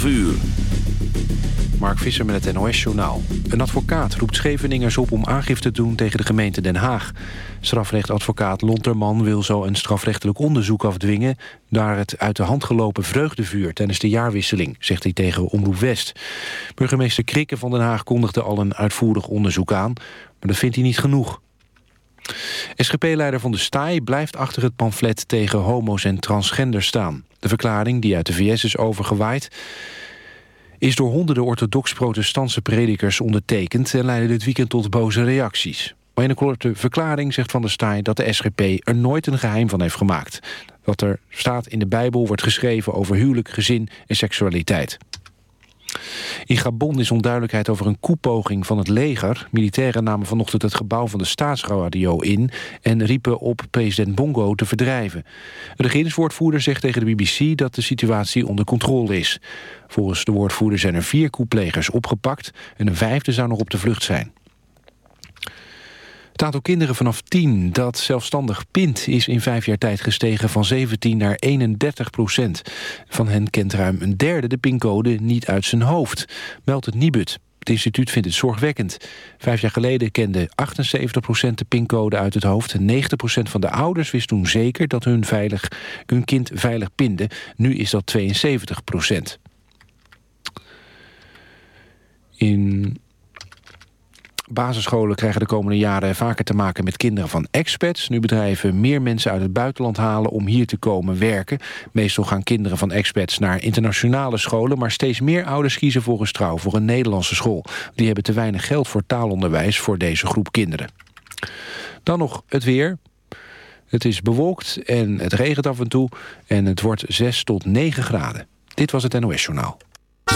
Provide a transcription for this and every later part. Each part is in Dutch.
12 uur. Mark Visser met het NOS-journaal. Een advocaat roept Scheveningers op om aangifte te doen tegen de gemeente Den Haag. Strafrechtadvocaat Lonterman wil zo een strafrechtelijk onderzoek afdwingen... naar het uit de hand gelopen vreugdevuur tijdens de jaarwisseling... zegt hij tegen Omroep West. Burgemeester Krikke van Den Haag kondigde al een uitvoerig onderzoek aan... maar dat vindt hij niet genoeg. SGP-leider van de Staaij blijft achter het pamflet tegen homo's en transgender staan. De verklaring, die uit de VS is overgewaaid is door honderden orthodox-protestantse predikers ondertekend... en leidde dit weekend tot boze reacties. Maar in een korte verklaring zegt Van der Staaij dat de SGP er nooit een geheim van heeft gemaakt. Wat er staat in de Bijbel wordt geschreven over huwelijk, gezin en seksualiteit. In Gabon is onduidelijkheid over een koepoging van het leger. Militairen namen vanochtend het gebouw van de staatsradio in... en riepen op president Bongo te verdrijven. Een regeringswoordvoerder zegt tegen de BBC dat de situatie onder controle is. Volgens de woordvoerder zijn er vier koeplegers opgepakt... en een vijfde zou nog op de vlucht zijn. Het aantal kinderen vanaf 10 dat zelfstandig pint is in vijf jaar tijd gestegen van 17 naar 31 procent. Van hen kent ruim een derde de pincode niet uit zijn hoofd, meldt het Nibud. Het instituut vindt het zorgwekkend. Vijf jaar geleden kende 78 procent de pincode uit het hoofd. 90 procent van de ouders wist toen zeker dat hun, veilig, hun kind veilig pinde. Nu is dat 72 procent. In Basisscholen krijgen de komende jaren vaker te maken met kinderen van expats. Nu bedrijven meer mensen uit het buitenland halen om hier te komen werken. Meestal gaan kinderen van expats naar internationale scholen... maar steeds meer ouders kiezen voor een trouw voor een Nederlandse school. Die hebben te weinig geld voor taalonderwijs voor deze groep kinderen. Dan nog het weer. Het is bewolkt en het regent af en toe en het wordt 6 tot 9 graden. Dit was het NOS Journaal.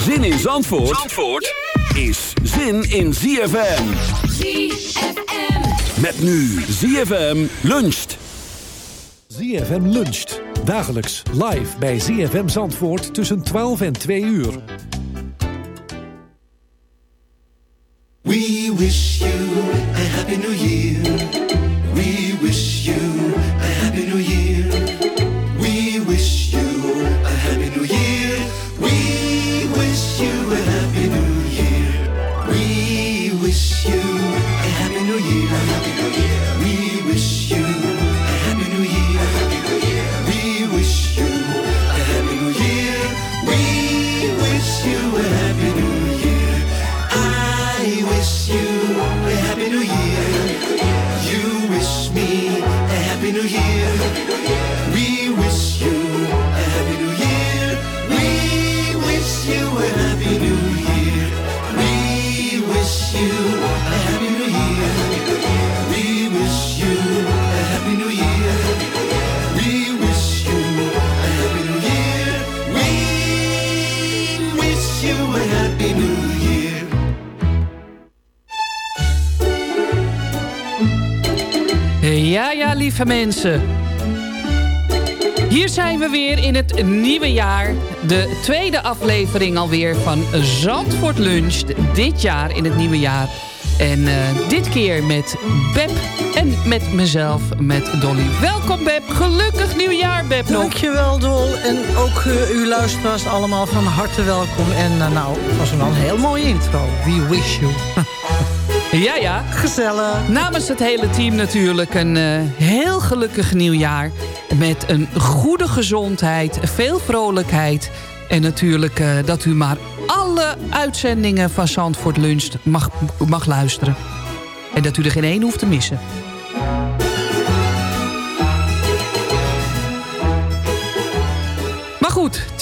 Zin in Zandvoort, Zandvoort is zin in ZFM. Met nu ZFM luncht. ZFM luncht. Dagelijks live bij ZFM Zandvoort tussen 12 en 2 uur. We wish you a happy new year. Mensen. Hier zijn we weer in het nieuwe jaar. De tweede aflevering alweer van Zandvoort Lunch. Dit jaar in het nieuwe jaar. En eh, dit keer met Beb en met mezelf, met Dolly. Welkom Beb, gelukkig nieuwjaar Beb nog. Dankjewel Dol. En ook uh, uw luisteraars allemaal van harte welkom. En uh, nou, het was een heel mooie intro. We wish you. Ja, ja. Gezellig. Namens het hele team natuurlijk een uh, heel gelukkig nieuwjaar. Met een goede gezondheid, veel vrolijkheid. En natuurlijk uh, dat u maar alle uitzendingen van Zandvoort Lunch mag, mag luisteren. En dat u er geen één hoeft te missen.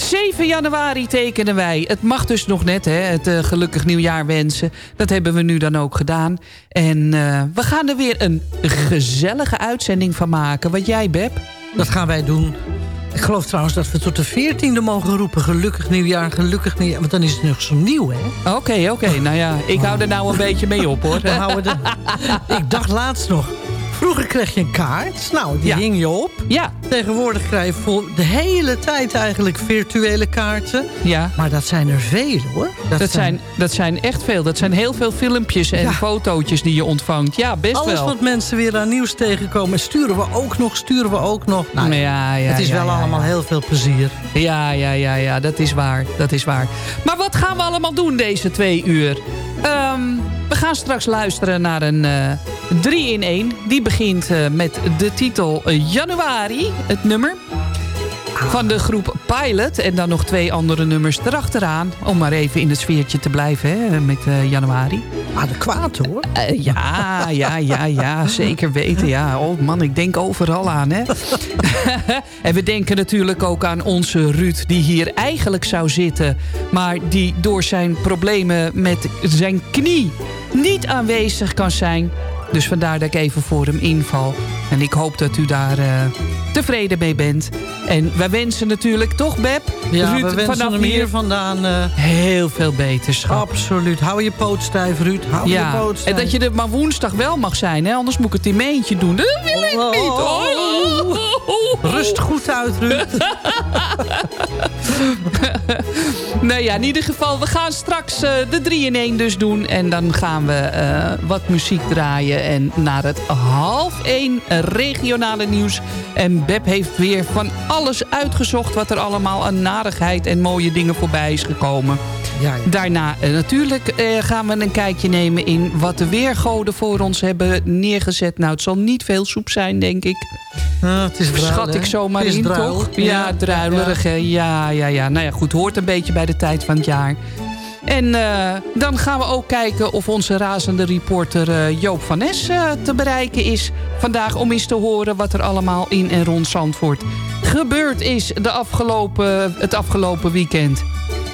7 januari tekenen wij. Het mag dus nog net, hè, het uh, gelukkig nieuwjaar wensen. Dat hebben we nu dan ook gedaan. En uh, we gaan er weer een gezellige uitzending van maken. Wat jij, Beb? Dat gaan wij doen. Ik geloof trouwens dat we tot de 14e mogen roepen. Gelukkig nieuwjaar, gelukkig nieuwjaar. Want dan is het nog zo nieuw, hè? Oké, okay, oké. Okay. Nou ja, ik hou er nou een beetje mee op, hoor. We houden de... Ik dacht laatst nog... Vroeger kreeg je een kaart. Nou, die ja. hing je op. Ja. Tegenwoordig krijg je vol de hele tijd eigenlijk virtuele kaarten. Ja. Maar dat zijn er veel, hoor. Dat, dat zijn, dat zijn echt veel. Dat zijn heel veel filmpjes en ja. fotootjes die je ontvangt. Ja, best Alles wel. Alles wat mensen weer aan nieuws tegenkomen. Sturen we ook nog, sturen we ook nog. Nou, ja, ja, het is wel allemaal heel veel plezier. Ja, ja, ja, ja. Dat is waar. Dat is waar. Maar wat gaan we allemaal doen deze twee uur? Um, we gaan straks luisteren naar een 3 uh, in 1. Die begint uh, met de titel uh, Januari, het nummer. Van de groep Pilot. En dan nog twee andere nummers erachteraan. Om maar even in het sfeertje te blijven hè, met januari. Adequaat hoor. ja, ja, ja, ja. Zeker weten. Ja. Oh man, ik denk overal aan. Hè. en we denken natuurlijk ook aan onze Ruud. Die hier eigenlijk zou zitten. Maar die door zijn problemen met zijn knie niet aanwezig kan zijn. Dus vandaar dat ik even voor hem inval. En ik hoop dat u daar uh, tevreden mee bent. En wij wensen natuurlijk toch, Beb? Ja, Ruud, we wensen vanaf hem hier vandaan... Uh, heel veel beterschap. Absoluut. Hou je poot stijf, Ruud. Hou ja. je poot stijf. En dat je er maar woensdag wel mag zijn, hè? Anders moet ik het in mijn eentje doen. Dat wil ik oh, niet. Oh, oh, Rust goed uit, Ruud. nou ja, in ieder geval, we gaan straks uh, de 3 in 1 dus doen. En dan gaan we uh, wat muziek draaien. En naar het half 1 regionale nieuws. En Beb heeft weer van alles uitgezocht... wat er allemaal aan narigheid en mooie dingen voorbij is gekomen. Ja, ja. Daarna uh, natuurlijk gaan we een kijkje nemen in... wat de weergoden voor ons hebben neergezet. Nou, het zal niet veel soep zijn, denk ik. Uh, het is druil, Schat ik zomaar in, druil. toch? Ja, ja druilerig, ja. ja, ja, ja. Nou ja, goed, hoort een beetje bij de tijd van het jaar. En uh, dan gaan we ook kijken of onze razende reporter uh, Joop van Nes uh, te bereiken is. Vandaag om eens te horen wat er allemaal in en rond Zandvoort gebeurd is de afgelopen, het afgelopen weekend.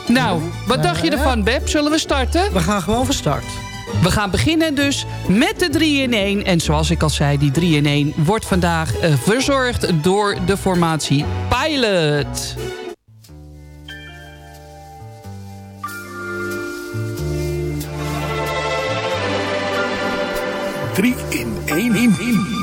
Nou, wat dacht je ervan, Beb? Zullen we starten? We gaan gewoon van start. We gaan beginnen dus met de 3 in 1. En zoals ik al zei, die 3 in 1 wordt vandaag uh, verzorgd door de formatie Pilot. 3 in 1 in 1.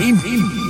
In 1 in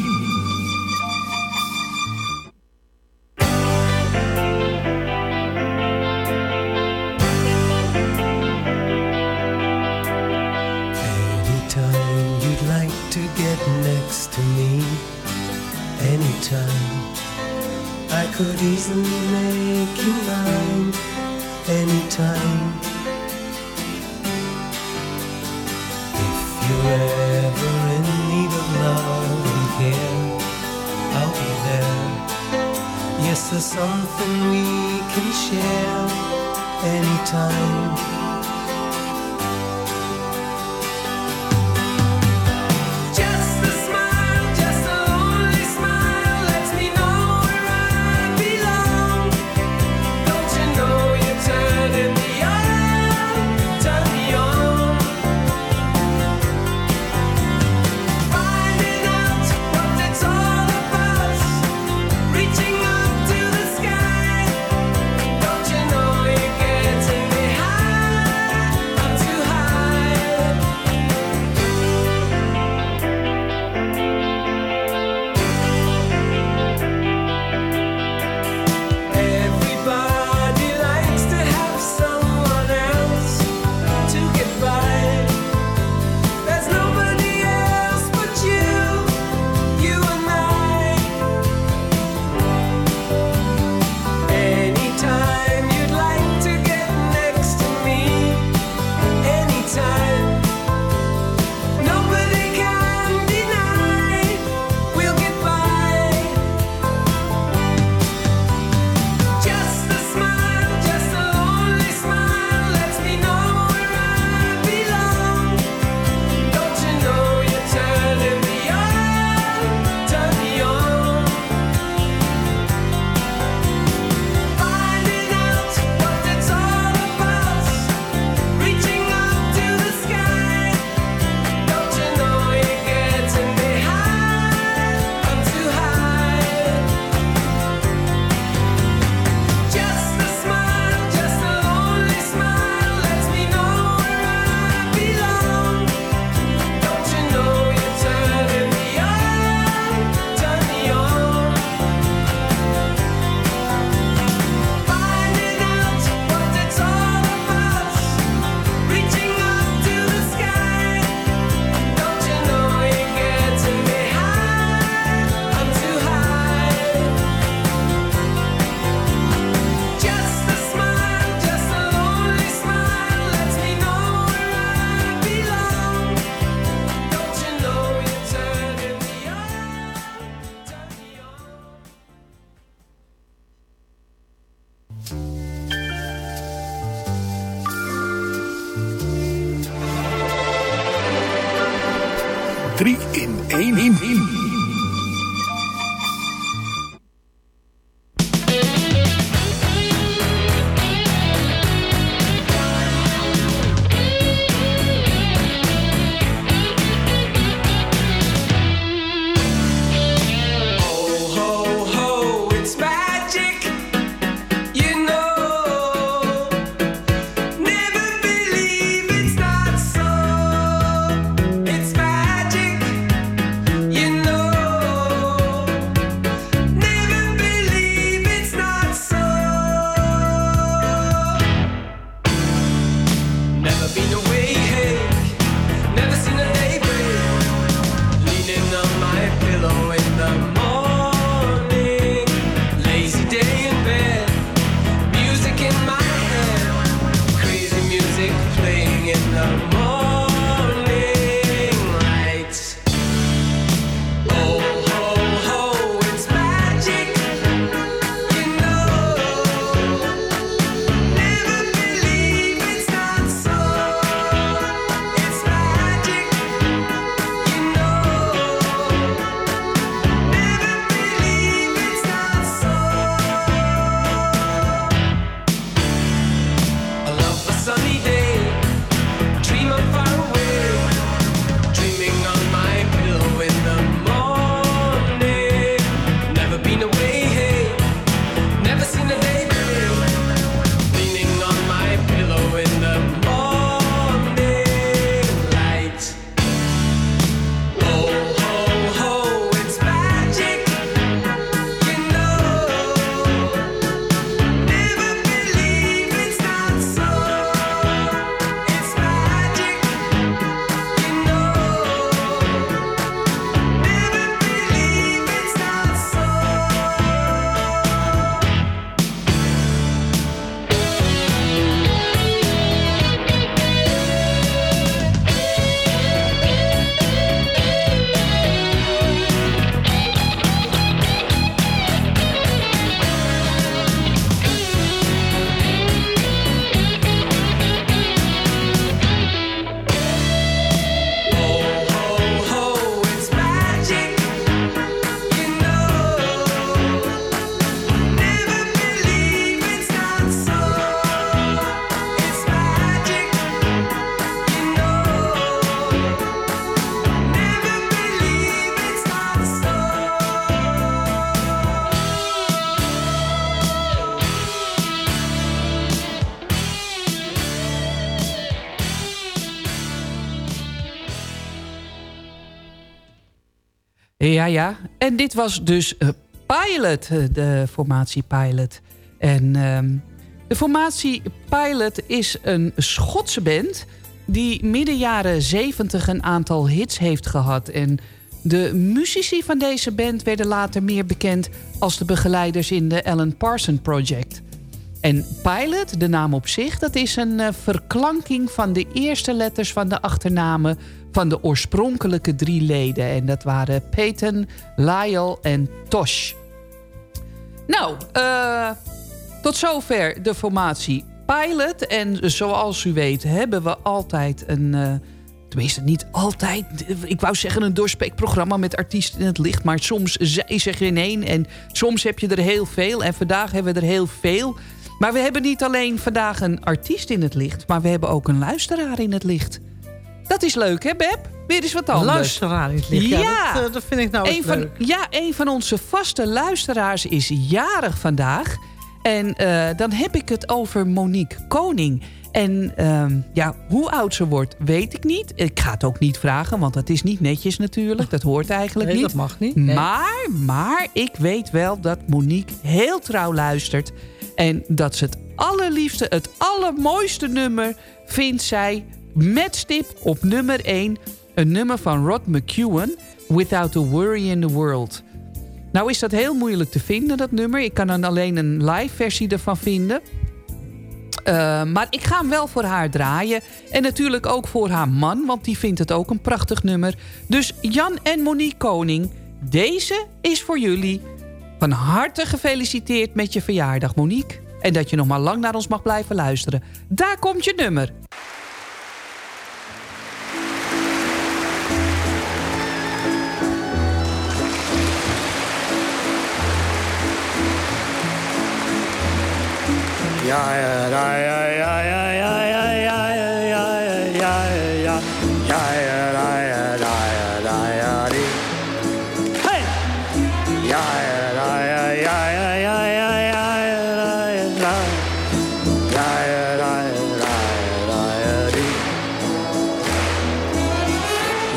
Ja. En dit was dus eh, Pilot, eh, de formatie Pilot. En ehm, de formatie Pilot is een Schotse band... die midden jaren 70 een aantal hits heeft gehad. En de muzici van deze band werden later meer bekend... als de begeleiders in de Alan Parsons Project. En Pilot, de naam op zich, dat is een eh, verklanking van de eerste letters van de achternamen van de oorspronkelijke drie leden. En dat waren Peyton, Lyle en Tosh. Nou, eh, tot zover de formatie Pilot. En zoals u weet hebben we altijd een... eh, tenminste, niet altijd. Ik wou zeggen een doorspekprogramma met artiesten in het licht. Maar soms zeg je in één. En soms heb je er heel veel. En vandaag hebben we er heel veel. Maar we hebben niet alleen vandaag een artiest in het licht. Maar we hebben ook een luisteraar in het licht. Dat is leuk, hè Beb? Weer eens wat anders. Luisteraar in het licht. Ja, Ja, dat, eh, dat vind ik nou een van, leuk. Ja, een van onze vaste luisteraars is jarig vandaag. En eh, dan heb ik het over Monique Koning. En ehm, ja, hoe oud ze wordt, weet ik niet. Ik ga het ook niet vragen, want dat is niet netjes natuurlijk. Dat hoort eigenlijk Nee, niet. dat mag niet. Nee. Maar, maar ik weet wel dat Monique heel trouw luistert. En dat ze het allerliefste, het allermooiste nummer vindt zij met stip op nummer 1. Een nummer van Rod McEwen, Without a Worry in the World. Nou is dat heel moeilijk te vinden, dat nummer. Ik kan dan alleen een live versie ervan vinden. Uh, maar ik ga hem wel voor haar draaien. En natuurlijk ook voor haar man, want die vindt het ook een prachtig nummer. Dus Jan en Monique Koning, deze is voor jullie. Van harte gefeliciteerd met je verjaardag, Monique. En dat je nog maar lang naar ons mag blijven luisteren. Daar komt je nummer.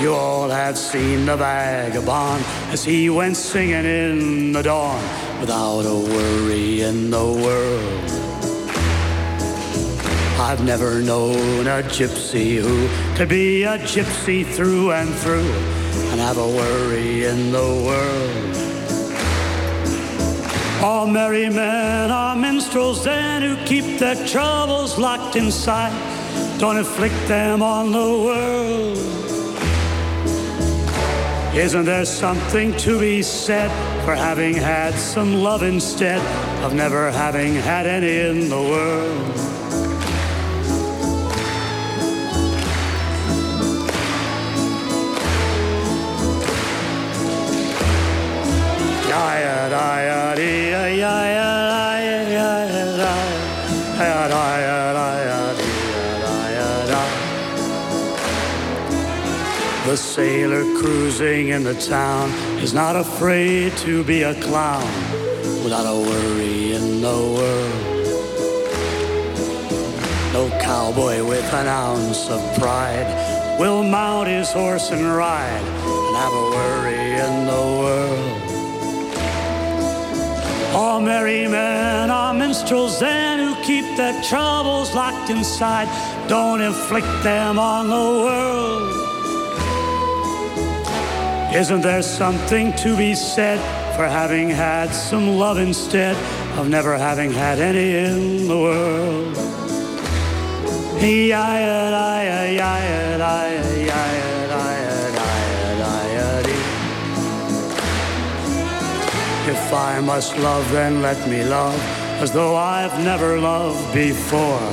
You all have seen the vagabond as he went singing in the dawn without a worry in the world. I've never known a gypsy who could be a gypsy through and through and have a worry in the world. All merry men are minstrels then who keep their troubles locked inside. Don't inflict them on the world. Isn't there something to be said for having had some love instead of never having had any in the world? The sailor cruising in the town is not afraid to be a clown without a worry in the world. No cowboy with an ounce of pride will mount his horse and ride and have a worry in the world. All merry men are minstrels then who keep their troubles locked inside. Don't inflict them on the world. Isn't there something to be said for having had some love instead of never having had any in the world? If I must love, then let me love as though I've never loved before,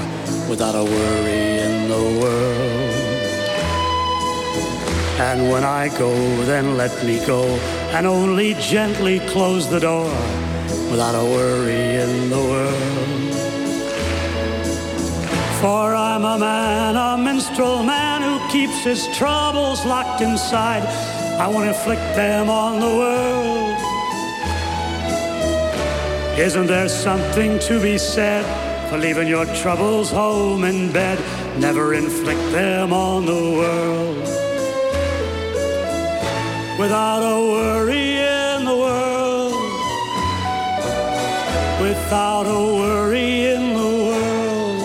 without a worry in the world. And when I go, then let me go, and only gently close the door, without a worry in the world. For I'm a man, a minstrel man who keeps his troubles locked inside. I won't inflict them on the world. Isn't there something to be said for leaving your troubles home in bed? Never inflict them on the world. Without a worry in the world. Without a worry in the world.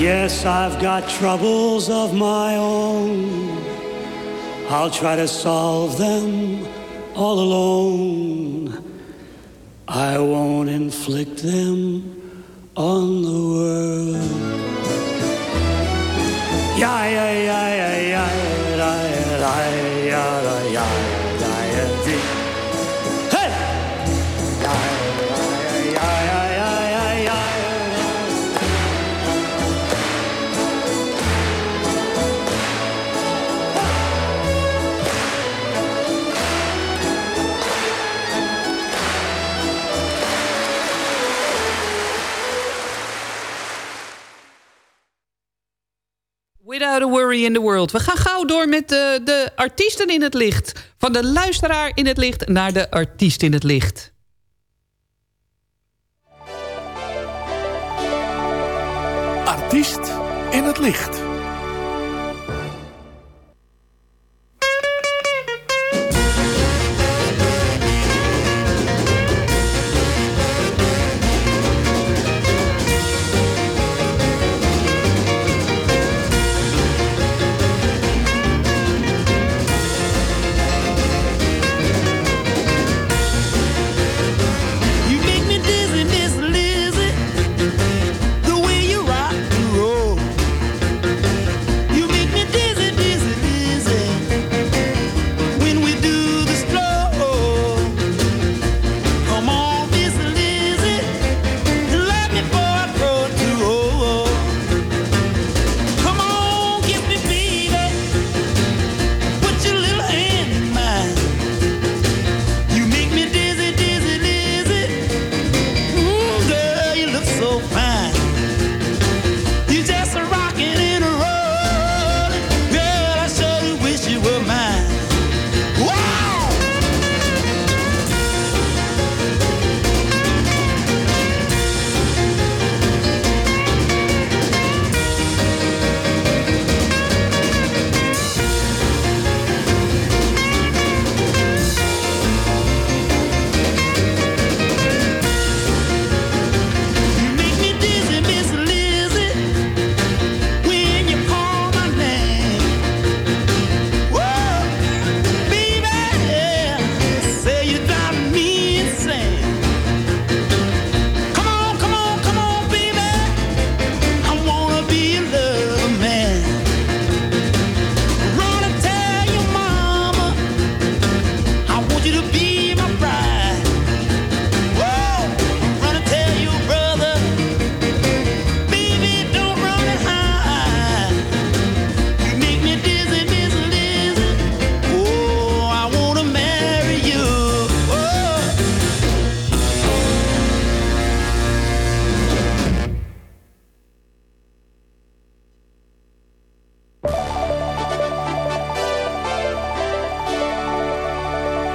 Yes, I've got troubles of my own. I'll try to solve them all alone. I won't inflict them on the world. Yeah, yeah, yeah, yeah, yeah, yeah, yeah. Without Worry in the World. We gaan gauw door met eh, de artiesten in het licht. Van de luisteraar in het licht naar de artiest in het licht. Artiest in het licht.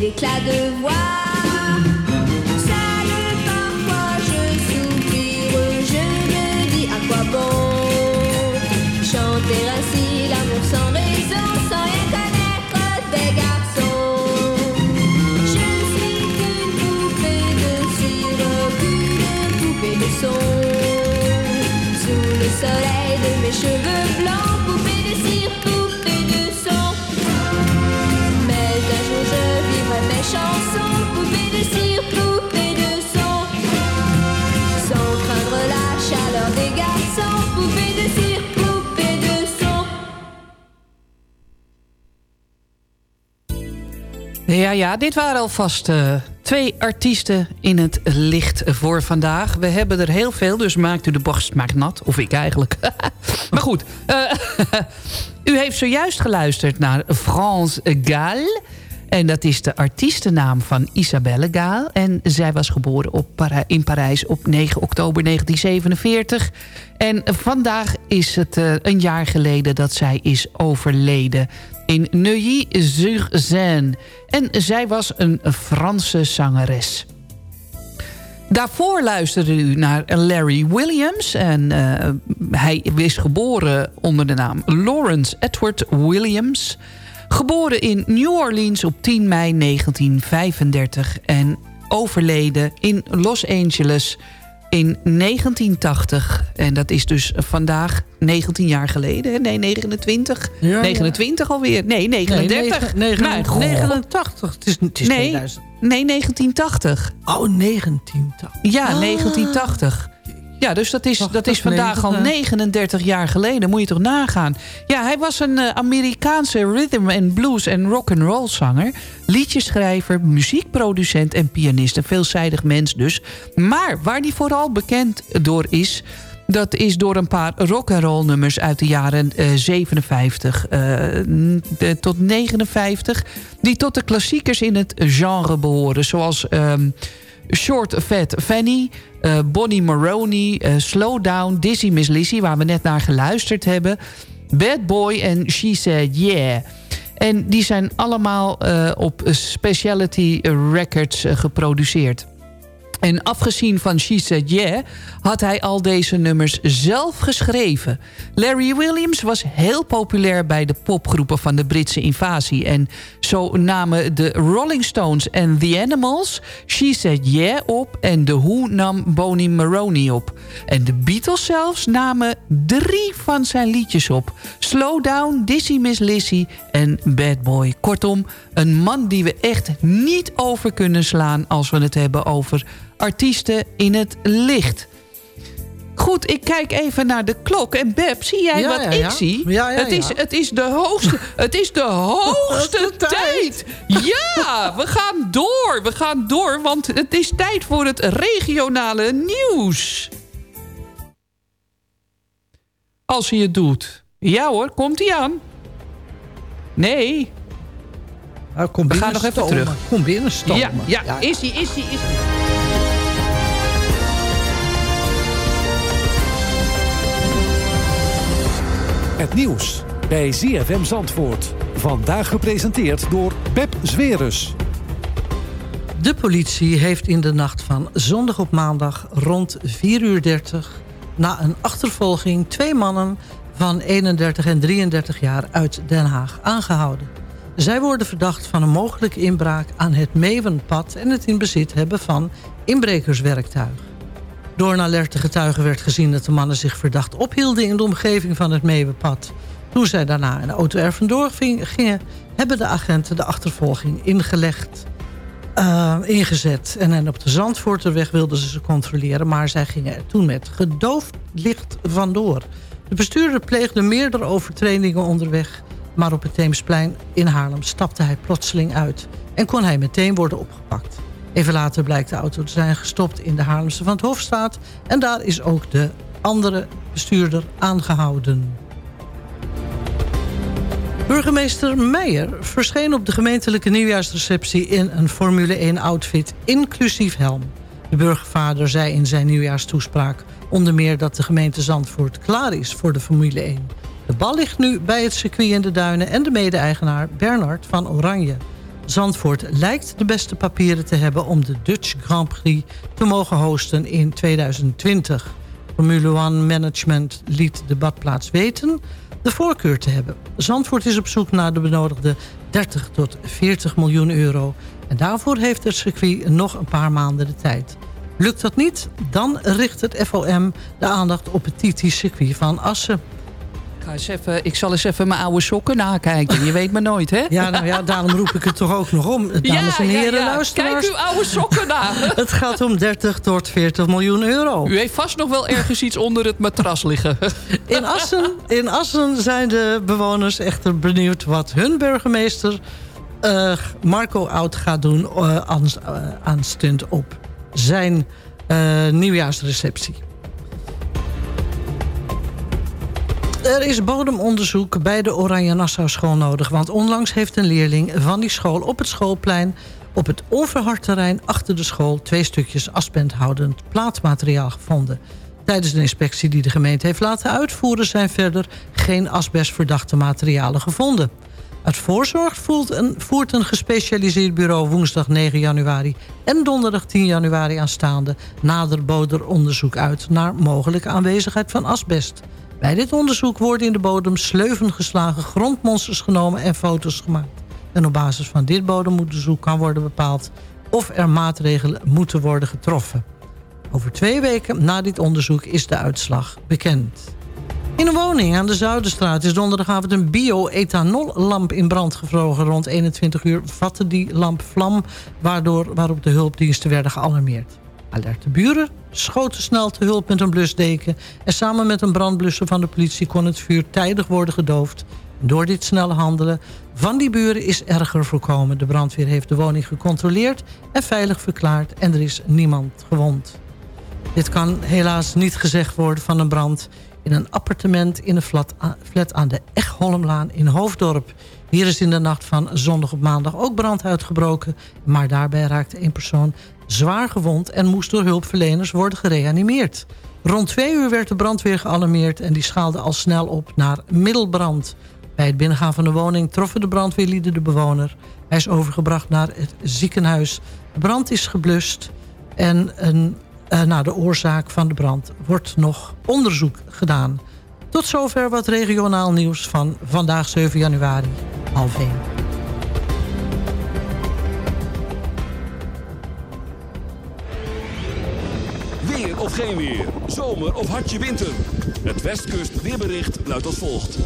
L'éclat de voix. seule parfois je soupire, je me dis à quoi bon chanter ainsi l'amour sans raison, sans être un être des garçons Je suis qu'une poupée de cire, une poupée de son, sous le soleil de mes cheveux blancs. Ja, dit waren alvast eh, twee artiesten in het licht voor vandaag. We hebben er heel veel, dus maakt u de borst maar nat. Of ik eigenlijk. maar goed, eh, u heeft zojuist geluisterd naar France Gall. En dat is de artiestennaam van Isabelle Gaal. En zij was geboren op in Parijs op 9 oktober 1947. En vandaag is het eh, een jaar geleden dat zij is overleden in Neuilly-sur-Seine. En zij was een Franse zangeres. Daarvoor luisterde u naar Larry Williams. En eh, hij is geboren onder de naam Lawrence Edward Williams. Geboren in New Orleans op 10 mei 1935. En overleden in Los Angeles in 1980. En dat is dus vandaag 19 jaar geleden. Nee, 29. Ja, ja. 29 alweer. Nee, 39. Nee, negen- Mijn god. 89. Het is, het is Nee, 2000. nee, 1980. Oh, 1980. Ja, Ah. 1980. Ja, dus dat is, dat is vandaag al 90. 39 jaar geleden. Moet je toch nagaan. Ja, hij was een eh, Amerikaanse rhythm and blues en rock and roll zanger. Liedjeschrijver, muziekproducent en pianist. Een veelzijdig mens dus. Maar waar hij vooral bekend door is... Dat is door een paar rock and roll nummers uit de jaren eh, 57 eh, de- tot 59... die tot de klassiekers in het genre behoren. Zoals ehm, Short Fat Fanny, eh, Bonnie Maroney, eh, Slow Down... Dizzy Miss Lizzy, waar we net naar geluisterd hebben... Bad Boy en She Said Yeah... En die zijn allemaal eh, op Speciality Records geproduceerd. En afgezien van She Said Yeah had hij al deze nummers zelf geschreven. Larry Williams was heel populair bij de popgroepen van de Britse invasie. En zo namen de Rolling Stones en The Animals She Said Yeah op... en The Who nam Bonnie Maroney op. En de Beatles zelfs namen drie van zijn liedjes op. Slow Down, Dizzy Miss Lizzy en Bad Boy. Kortom, een man die we echt niet over kunnen slaan... als we het hebben over artiesten in het licht. Goed, ik kijk even naar de klok. En Beb, zie jij Ja, wat ja, ik ja. zie? Het, is, het is de hoogste, het is de hoogste tijd. Ja, we gaan door. We gaan door, want het is tijd voor het regionale nieuws. Als hij het doet. Ja hoor, komt hij aan. Nee. Nou, kom We gaan nog even terug. Kom binnenstomen. Ja, ja, is hij, is hij, is hij. Het nieuws bij ZFM Zandvoort. Vandaag gepresenteerd door Pep Zwerus. De politie heeft in de nacht van zondag op maandag rond 4.30 uur... na een achtervolging twee mannen van 31 en 33 jaar uit Den Haag aangehouden. Zij worden verdacht van een mogelijke inbraak aan het Meewenpad... en het in bezit hebben van inbrekerswerktuig. Door een alerte getuige werd gezien dat de mannen zich verdacht ophielden... in de omgeving van het Meewenpad. Toen zij daarna een auto er gingen... hebben de agenten de achtervolging ingelegd eh, ingezet. En, en op de Zandvoorterweg wilden ze ze controleren... maar zij gingen er toen met gedoofd licht vandoor. De bestuurder pleegde meerdere overtredingen onderweg... maar op het Theemsplein in Haarlem stapte hij plotseling uit... en kon hij meteen worden opgepakt. Even later blijkt de auto te zijn gestopt in de Haarlemse van het Hofstraat... en daar is ook de andere bestuurder aangehouden. Burgemeester Meijer verscheen op de gemeentelijke nieuwjaarsreceptie in een Formule 1 outfit inclusief helm. De burgervader zei in zijn nieuwjaarstoespraak onder meer dat de gemeente Zandvoort klaar is voor de Formule 1. De bal ligt nu bij het circuit in de Duinen en de mede-eigenaar Bernard van Oranje. Zandvoort lijkt de beste papieren te hebben om de Dutch Grand Prix te mogen hosten in 2020. Formule 1 Management liet de badplaats weten de voorkeur te hebben. Zandvoort is op zoek naar de benodigde 30 tot 40 miljoen euro. En daarvoor heeft het circuit nog een paar maanden de tijd. Lukt dat niet, dan richt het FOM de aandacht op het TT-circuit van Assen. Ik, ga eens even, ik zal eens even mijn oude sokken nakijken. Je weet me nooit, hè? Ja, nou ja, daarom roep ik het toch ook nog om. Dames en heren, ja, ja. luisteraars. Kijk uw oude sokken na. Het gaat om 30 tot 40 miljoen euro. U heeft vast nog wel ergens iets onder het matras liggen. In Assen, in Assen zijn de bewoners echter benieuwd... wat hun burgemeester eh, Marco Oud gaat doen eh, aan, uh, aan stunt op zijn uh, nieuwjaarsreceptie. Er is bodemonderzoek bij de Oranje Nassau school nodig... want onlangs heeft een leerling van die school op het schoolplein... op het onverhard terrein achter de school... twee stukjes asbesthoudend plaatmateriaal gevonden. Tijdens de inspectie die de gemeente heeft laten uitvoeren... zijn verder geen asbestverdachte materialen gevonden. Uit voorzorg voert een, gespecialiseerd bureau woensdag 9 januari... en donderdag 10 januari aanstaande nader boderonderzoek uit... naar mogelijke aanwezigheid van asbest... Bij dit onderzoek worden in de bodem sleuven geslagen grondmonsters genomen en foto's gemaakt. En op basis van dit bodemonderzoek kan worden bepaald of er maatregelen moeten worden getroffen. Over twee weken na dit onderzoek is de uitslag bekend. In een woning aan de Zuiderstraat is donderdagavond een bio-ethanollamp in brand gevlogen. Rond 21 uur vatte die lamp vlam, waardoor, waarop de hulpdiensten werden gealarmeerd. Alerte buren schoten snel te hulp met een blusdeken... en samen met een brandblusser van de politie kon het vuur tijdig worden gedoofd. Door dit snelle handelen van die buren is erger voorkomen. De brandweer heeft de woning gecontroleerd en veilig verklaard... en er is niemand gewond. Dit kan helaas niet gezegd worden van een brand... in een appartement in een flat, aan de Echholmlaan in Hoofddorp. Hier is in de nacht van zondag op maandag ook brand uitgebroken... maar daarbij raakte één persoon zwaar gewond... en moest door hulpverleners worden gereanimeerd. Rond twee uur werd de brandweer gealarmeerd... en die schaalde al snel op naar middelbrand. Bij het binnengaan van de woning troffen de brandweerlieden de bewoner. Hij is overgebracht naar het ziekenhuis. De brand is geblust en een, uh, naar de oorzaak van de brand wordt nog onderzoek gedaan. Tot zover wat regionaal nieuws van vandaag 7 januari, half 1. Geen weer. Zomer of hartje winter. Het Westkust weerbericht luidt als volgt.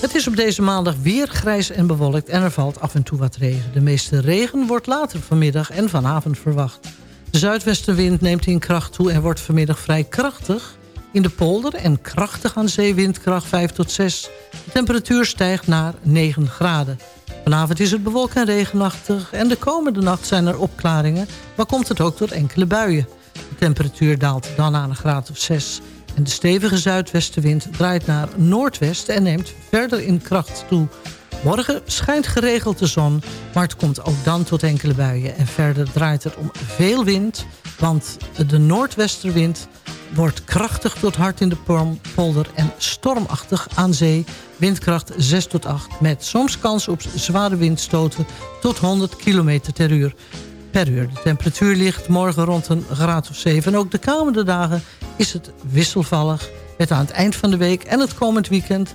Het is op deze maandag weer grijs en bewolkt en er valt af en toe wat regen. De meeste regen wordt later vanmiddag en vanavond verwacht. De zuidwestenwind neemt in kracht toe en wordt vanmiddag vrij krachtig in de polder... en krachtig aan zeewindkracht 5 tot 6. De temperatuur stijgt naar 9 graden. Vanavond is het bewolkt en regenachtig en de komende nacht zijn er opklaringen... maar komt het ook tot enkele buien. De temperatuur daalt dan aan een graad of 6. En de stevige zuidwestenwind draait naar noordwest en neemt verder in kracht toe. Morgen schijnt geregeld de zon, maar het komt ook dan tot enkele buien. En verder draait het om veel wind, want de noordwesterwind wordt krachtig tot hard in de polder en stormachtig aan zee. Windkracht 6 tot 8 met soms kans op zware windstoten tot 100 km per uur. Per uur. De temperatuur ligt morgen rond een graad of 7. En ook de komende dagen is het wisselvallig. Met aan het eind van de week en het komend weekend...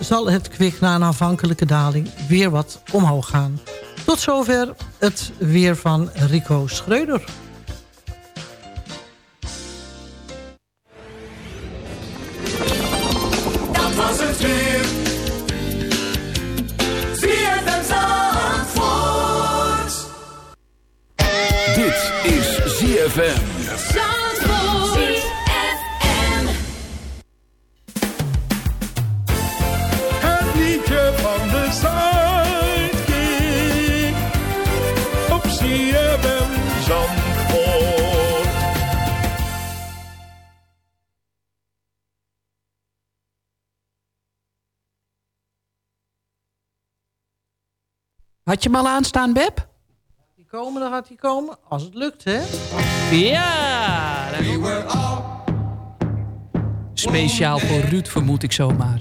zal het kwik na een aanvankelijke daling weer wat omhoog gaan. Tot zover het weer van Rico Schreuder. Dat was het weer. Zandvoort. Had je hem al aanstaan, Beb? Komen, dan gaat hij komen. Als het lukt, hè? Ja! Speciaal voor Ruud, vermoed ik zomaar.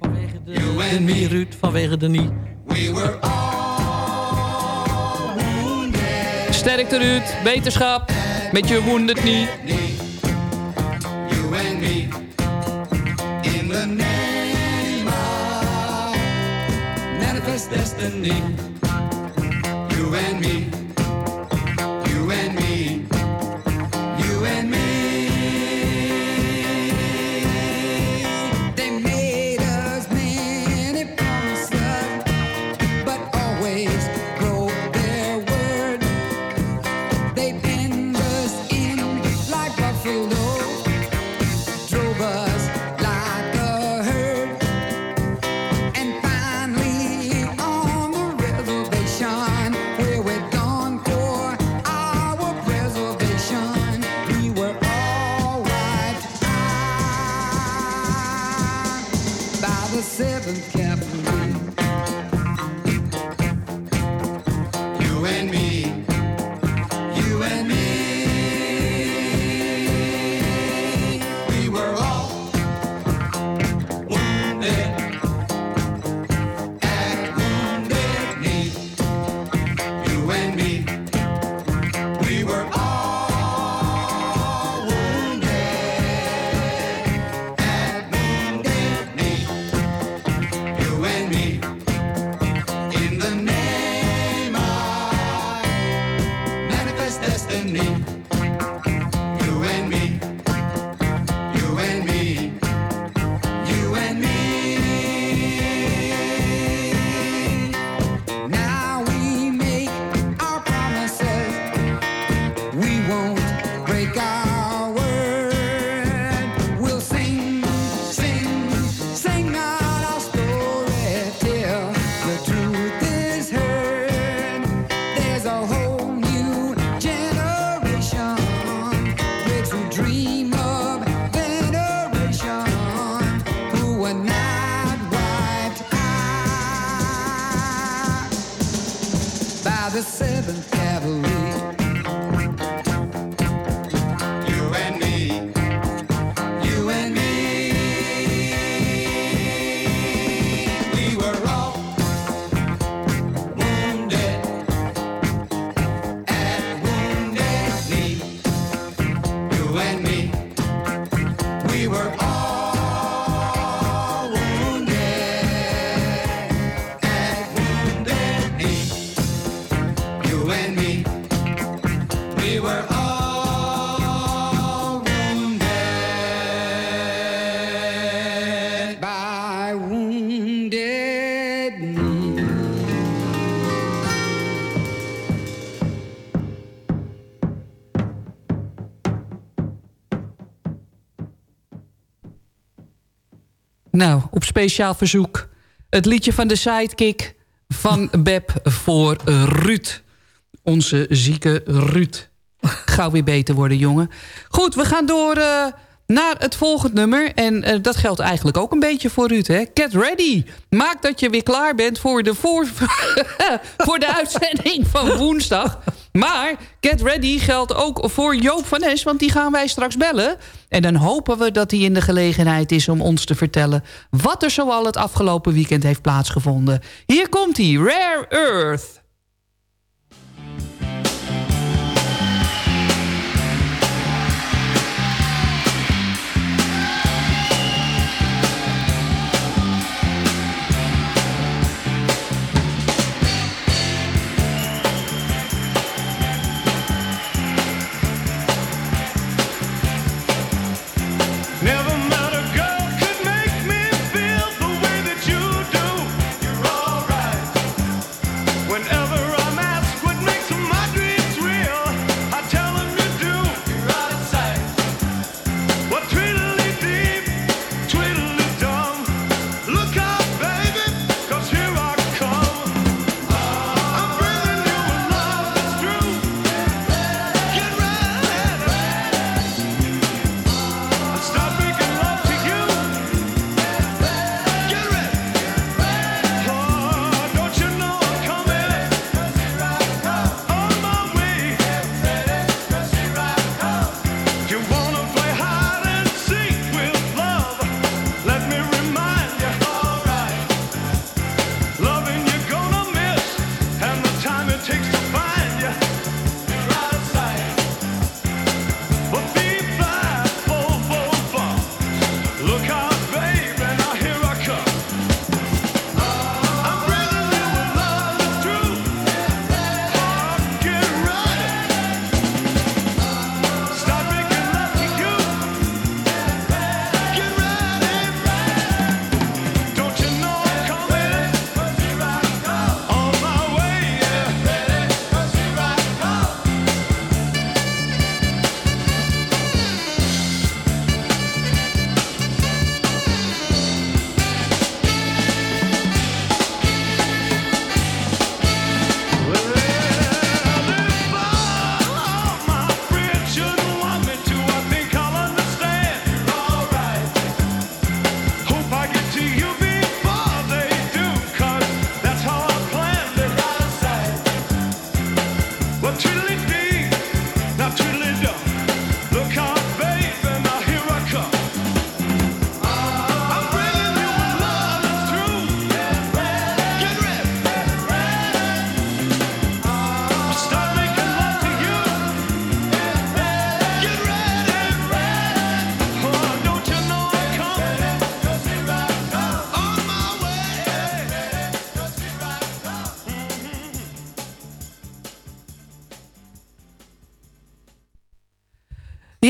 Vanwege de, de nie, Ruud, vanwege de nie. Sterkte Ruud, beterschap met je wounded knee. Destiny. You and me, Nou, op speciaal verzoek. Het liedje van de sidekick van Beb voor Ruud. Onze zieke Ruud. Gauw weer beter worden, jongen. Goed, we gaan door eh, naar het volgende nummer. En eh, dat geldt eigenlijk ook een beetje voor Ruud, hè? Get ready! Maak dat je weer klaar bent voor de, voor, voor de uitzending van woensdag. Maar get ready geldt ook voor Joop van Nes... want die gaan wij straks bellen. En dan hopen we dat hij in de gelegenheid is om ons te vertellen... wat er zoal het afgelopen weekend heeft plaatsgevonden. Hier komt hij, Rare Earth.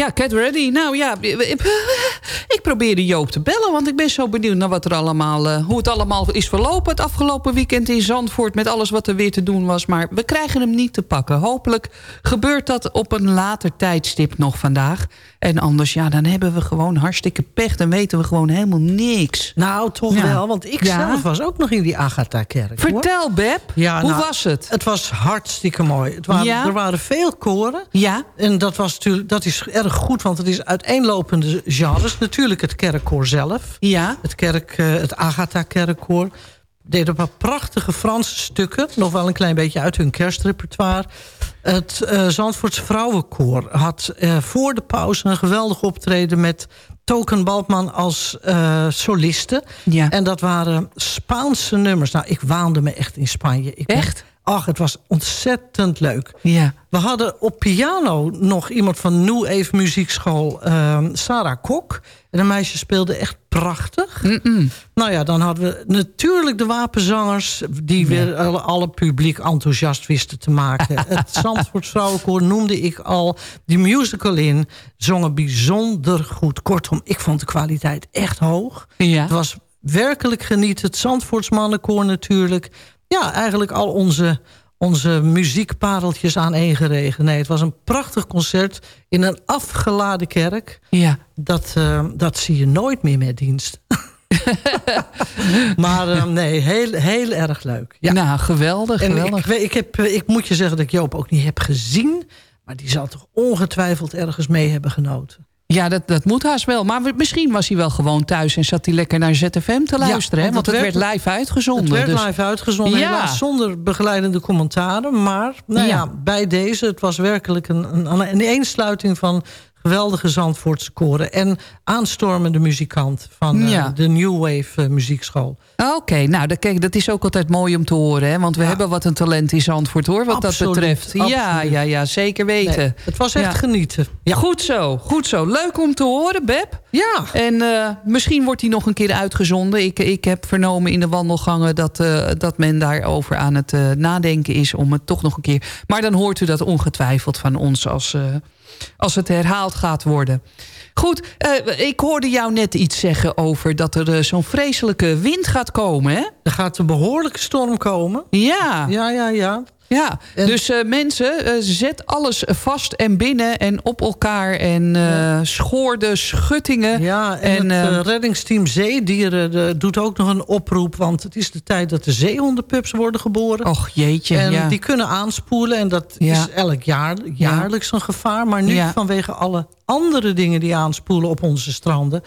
Ja, Cat Ready. Nou ja, ik probeerde Joop te bellen... want ik ben zo benieuwd naar wat er allemaal, eh, hoe het allemaal is verlopen... het afgelopen weekend in Zandvoort... met alles wat er weer te doen was. Maar we krijgen hem niet te pakken. Hopelijk gebeurt dat op een later tijdstip nog vandaag. En anders, ja, dan hebben we gewoon hartstikke pech. Dan weten we gewoon helemaal niks. Nou, toch Ja. wel, want ik Ja. zelf was ook nog in die Agatha-kerk. hoor. Vertel, Beb. Ja, hoe nou, was het? Het was hartstikke mooi. Het waren? Er waren veel koren. Ja. En dat, was natuurlijk, dat is erg goed, want het is uiteenlopende genres. Natuurlijk het kerkkoor zelf. Ja. Het, kerk, eh, het Agatha-kerkkoor. Deed een paar prachtige Franse stukken. Nog wel een klein beetje uit hun kerstrepertoire. Het eh Zandvoorts Vrouwenkoor had eh, voor de pauze... een geweldig optreden met Token Baltman als soliste. Ja. En dat waren Spaanse nummers. Nou, ik waande me echt in Spanje. Ik Echt? Ach, het was ontzettend leuk. Ja. We hadden op piano nog iemand van New Eve muziekschool, ehm, Sarah Kok. En een meisje speelde echt prachtig. Nou ja, dan hadden we natuurlijk de wapenzangers... die weer alle, alle publiek enthousiast wisten te maken. Het Zandvoort Vrouwenkoor noemde ik al. Die musical in zongen bijzonder goed. Kortom, ik vond de kwaliteit echt hoog. Ja. Het was werkelijk genieten. Het Zandvoorts Mannenkoor natuurlijk. Ja, eigenlijk al onze, onze muziekpareltjes aan één geregen. Nee, het was een prachtig concert in een afgeladen kerk. Ja. Dat, eh, dat zie je nooit meer met dienst. maar eh, nee, heel, heel erg leuk. Ja. Nou, geweldig, geweldig. ik, ik, heb, eh, ik moet je zeggen dat ik Joop ook niet heb gezien. Maar die zal toch ongetwijfeld ergens mee hebben genoten. Ja, dat, dat moet haast wel. Maar misschien was hij wel gewoon thuis en zat hij lekker naar ZFM te luisteren. want het werd werd- live uitgezonden. Het werd dus- live uitgezonden, Ja. helaas zonder begeleidende commentaren. Maar nou ja. Ja. bij deze, het was werkelijk een, een, een eensluiting van geweldige Zandvoortse koren... en aanstormende muzikant van eh, Ja. de New Wave eh, muziekschool. Oké, nou dat, kijk, dat is ook altijd mooi om te horen. Hè? Want we hebben wat een talent in Zandvoort hoor, wat Absoluut, dat betreft. Ja, absoluut. ja, ja, zeker weten. Nee, het was echt Ja. genieten. Ja. Goed zo, goed zo. Leuk om te horen, Beb. Ja. En eh, misschien wordt hij nog een keer uitgezonden. Ik, ik heb vernomen in de wandelgangen dat, dat men daarover aan het nadenken is... om het toch nog een keer... Maar dan hoort u dat ongetwijfeld van ons als, als het herhaald gaat worden. Goed, eh, ik hoorde jou net iets zeggen over dat er eh, zo'n vreselijke wind gaat komen, hè? Er gaat een behoorlijke storm komen. Ja. Ja, ja, ja. Ja, dus eh, mensen, eh, zet alles vast en binnen en op elkaar. En eh schoorden, schuttingen. Ja, en, En, het reddingsteam Zeedieren eh, doet ook nog een oproep... want het is de tijd dat de zeehondenpups worden geboren. Och, jeetje, En ja. die kunnen aanspoelen en dat Ja. is elk jaar jaarlijks een gevaar. Maar nu Ja. vanwege alle andere dingen die aanspoelen op onze stranden...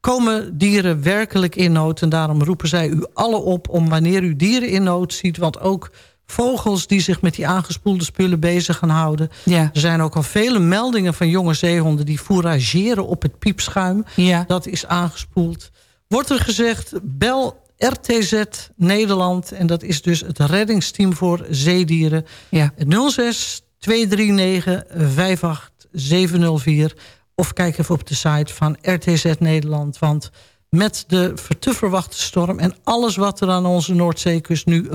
komen dieren werkelijk in nood. En daarom roepen zij u alle op om wanneer u dieren in nood ziet... want ook vogels die zich met die aangespoelde spullen bezig gaan houden. Ja. Er zijn ook al vele meldingen van jonge zeehonden... die fourageren op het piepschuim. Ja. Dat is aangespoeld. Wordt er gezegd, bel RTZ Nederland. En dat is dus het reddingsteam voor zeedieren. Ja. 06 239 58704. Of kijk even op de site van RTZ Nederland. Want met de te verwachte storm... en alles wat er aan onze Noordzeekust nu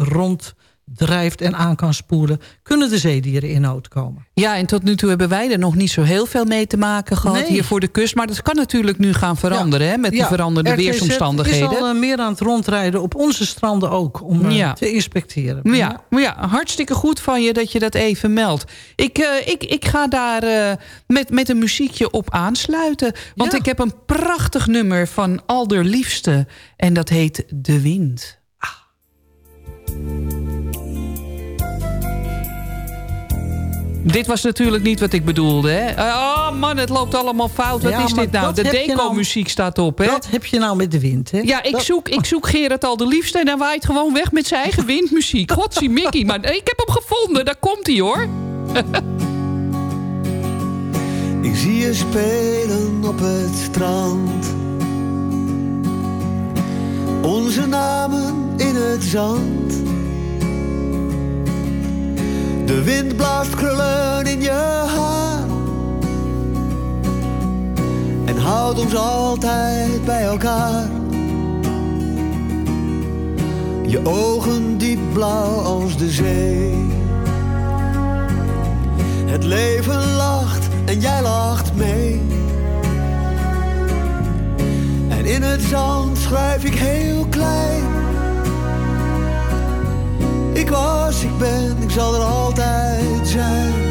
ronddrijft en aan kan spoelen... kunnen de zeedieren in nood komen. Ja, en tot nu toe hebben wij er nog niet zo heel veel mee te maken gehad Nee. hier voor de kust. Maar dat kan natuurlijk nu gaan veranderen hè, met de Ja, veranderde RTZ weersomstandigheden. is al eh, meer aan het rondrijden op onze stranden ook... om eh, Ja. te inspecteren. Ja, maar ja, hartstikke goed van je dat je dat even meldt. Ik, eh, ik, ik ga daar met, met een muziekje op aansluiten. Want ik heb een prachtig nummer van Alderliefste. En dat heet De Wind. Dit was natuurlijk niet wat ik bedoelde, hè? Eh, Oh man, het loopt allemaal fout. Wat Ja, is dit nou? De je nou- deco-muziek staat op, hè? Dat heb je nou met de wind, hè? Ja, ik, Dat- zoek, ik zoek Gerard al de liefste en hij waait gewoon weg met zijn eigen windmuziek. Godsie Mickey, maar ik heb hem gevonden. Daar komt hij hoor. Ik zie je spelen op het strand. Onze namen in het zand. De wind blaast krullen in je haar. En houdt ons altijd bij elkaar. Je ogen diep blauw als de zee. Het leven lacht en jij lacht mee. En in het zand schrijf ik heel klein. Ik was, ik ben, ik zal er altijd zijn.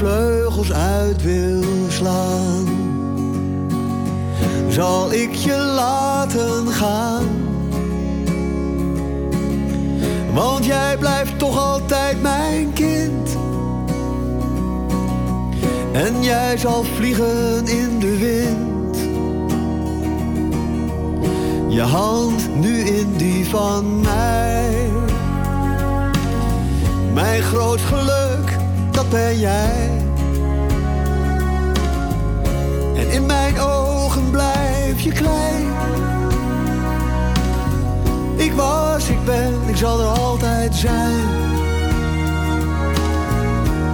Vleugels uit wil slaan, zal ik je laten gaan. Want jij blijft toch altijd mijn kind. En jij zal vliegen in de wind. Je hand nu in die van mij. Mijn groot geluk, dat ben jij. In mijn ogen blijf je klein. Ik was, ik ben, ik zal er altijd zijn.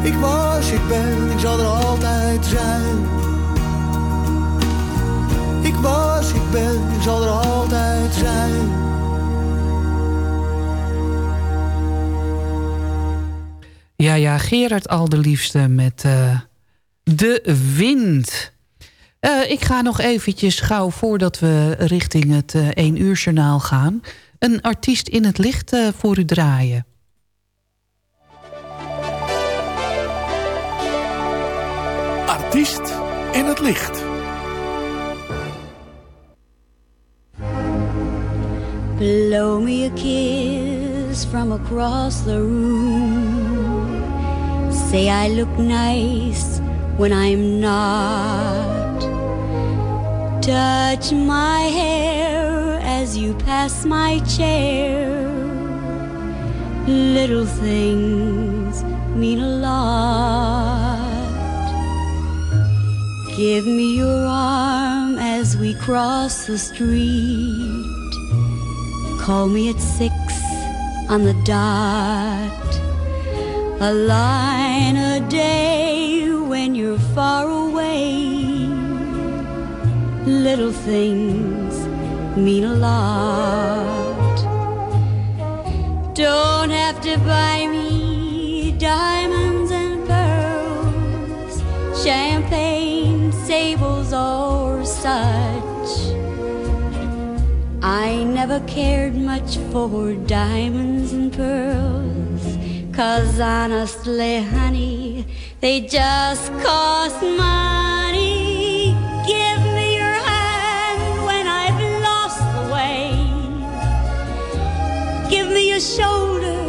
Ik was, ik ben, ik zal er altijd zijn. Ik was, ik ben, ik zal er altijd zijn. Ja, ja, Gerard al de liefste met eh, De Wind. Eh, ik ga nog eventjes gauw, voordat we richting het 1 uur journaal gaan... een artiest in het licht eh, voor u draaien. Artiest in het licht. Blow me a kiss from across the room. Say I look nice when I'm not. Touch my hair as you pass my chair. Little things mean a lot. Give me your arm as we cross the street. Call me at six on the dot. A line a day when you're far away. Little things mean a lot. Don't have to buy me diamonds and pearls, champagne, sables, or such. I never cared much for diamonds and pearls, cause honestly, honey, they just cost money. Your shoulder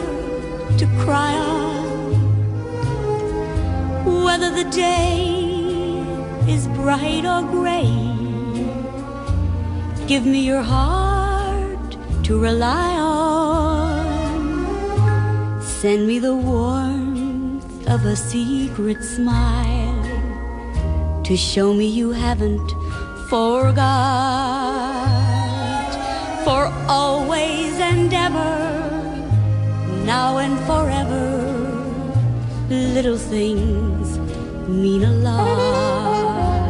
to cry on. Whether the day is bright or gray, give me your heart to rely on. Send me the warmth of a secret smile to show me you haven't forgot. For always and ever, now and forever, little things mean a lot.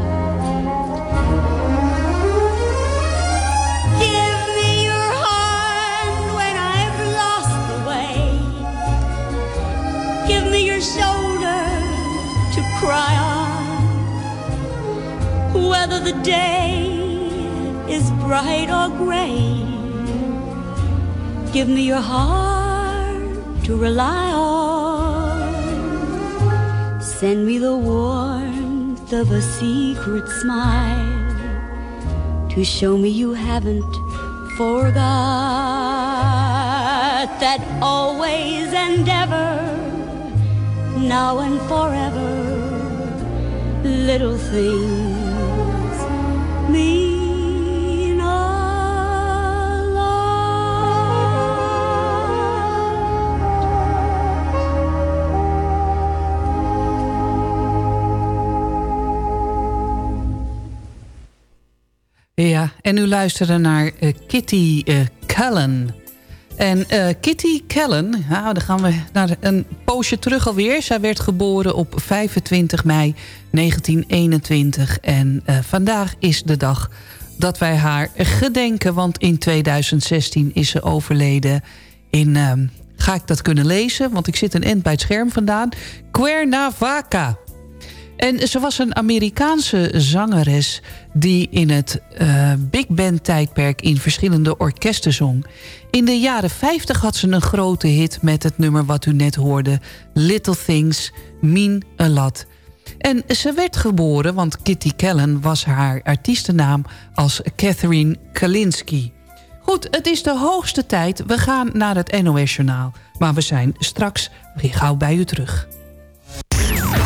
Give me your hand when I've lost the way. Give me your shoulder to cry on. Whether the day is bright or gray, give me your heart to rely on. Send me the warmth of a secret smile to show me you haven't forgot that always and ever, now and forever, little things Ja, en u luisterde naar eh, Kitty eh Callen. En eh, Kitty Callen, nou, dan gaan we naar een poosje terug alweer. Zij werd geboren op 25 mei 1921. En vandaag is de dag dat wij haar gedenken. Want in 2016 is ze overleden in... ehm, ga ik dat kunnen lezen? Want ik zit een end bij het scherm vandaan. Cuernavaca. En ze was een Amerikaanse zangeres die in het eh, big band tijdperk in verschillende orkesten zong. In de jaren 50 had ze een grote hit met het nummer wat u net hoorde. Little Things Mean a Lot. En ze werd geboren, want Kitty Kellen was haar artiestennaam als Catherine Kalinski. Goed, het is de hoogste tijd. We gaan naar het NOS-journaal. Maar we zijn straks weer gauw bij u terug.